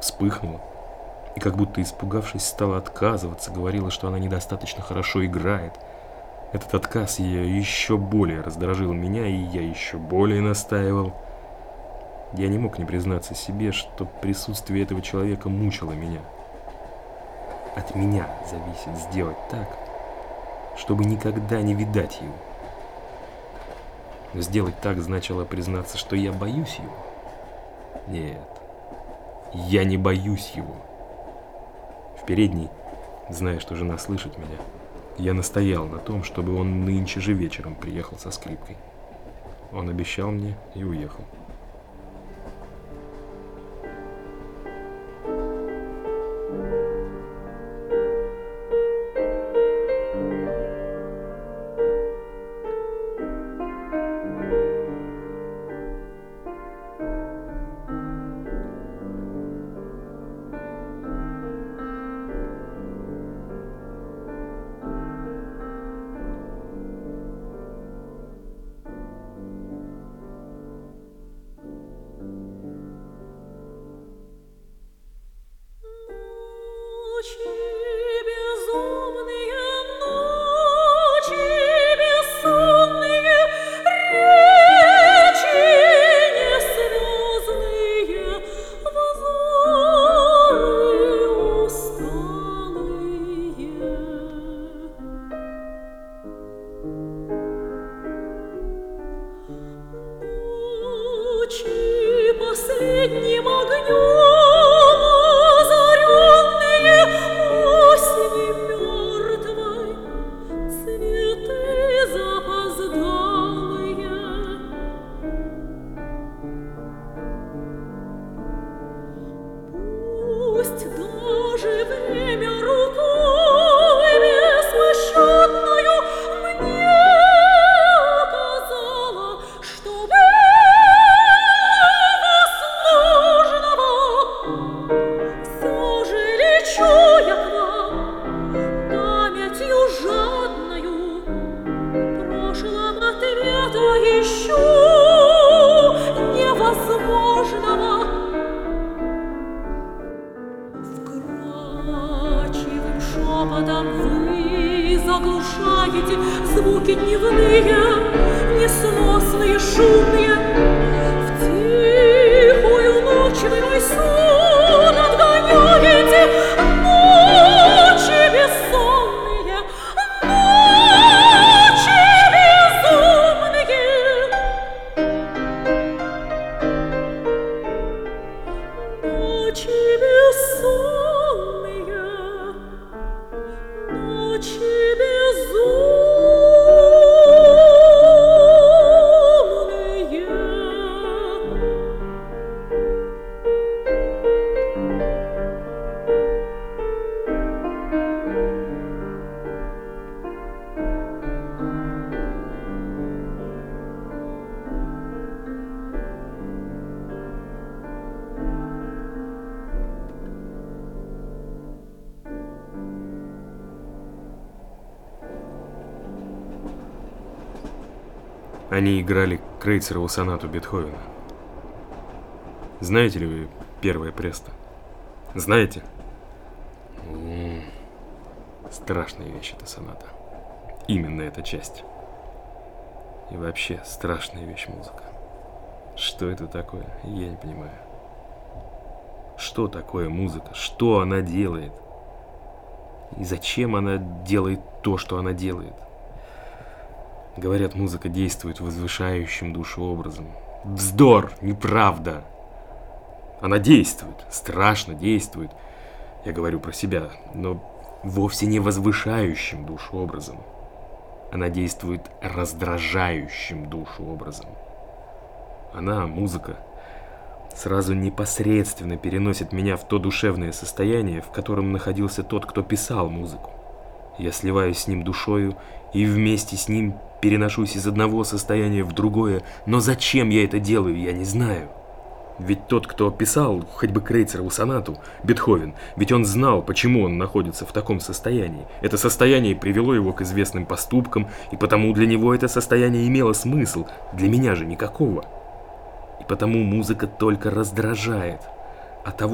вспыхнула и как будто испугавшись стала отказываться, говорила, что она недостаточно хорошо играет. Этот отказ ее еще более раздражил меня, и я еще более настаивал. Я не мог не признаться себе, что присутствие этого человека мучило меня. От меня зависит сделать так, чтобы никогда не видать его. Сделать так значило признаться, что я боюсь его. Нет, я не боюсь его передней, зная, что жена слышит меня, я настоял на том, чтобы он нынче же вечером приехал со скрипкой. Он обещал мне и уехал. шепотом вы заглушаете звуки дневные. Они играли Крейцерову сонату Бетховена. Знаете ли вы первое престо? Знаете? М-м, страшная вещь эта соната. Именно эта часть. И вообще страшная вещь музыка. Что это такое? Я не понимаю. Что такое музыка? Что она делает? И зачем она делает то, что она делает? Говорят, музыка действует возвышающим душу образом. Вздор, неправда. Она действует, страшно действует. Я говорю про себя, но вовсе не возвышающим душу образом. Она действует раздражающим душу образом. Она, музыка, сразу непосредственно переносит меня в то душевное состояние, в котором находился тот, кто писал музыку. Я сливаюсь с ним душою и вместе с ним переношусь из одного состояния в другое, но зачем я это делаю, я не знаю. Ведь тот, кто писал хоть бы Крейцерову сонату, Бетховен, ведь он знал, почему он находится в таком состоянии. Это состояние привело его к известным поступкам, и потому для него это состояние имело смысл, для меня же никакого. И потому музыка только раздражает, а того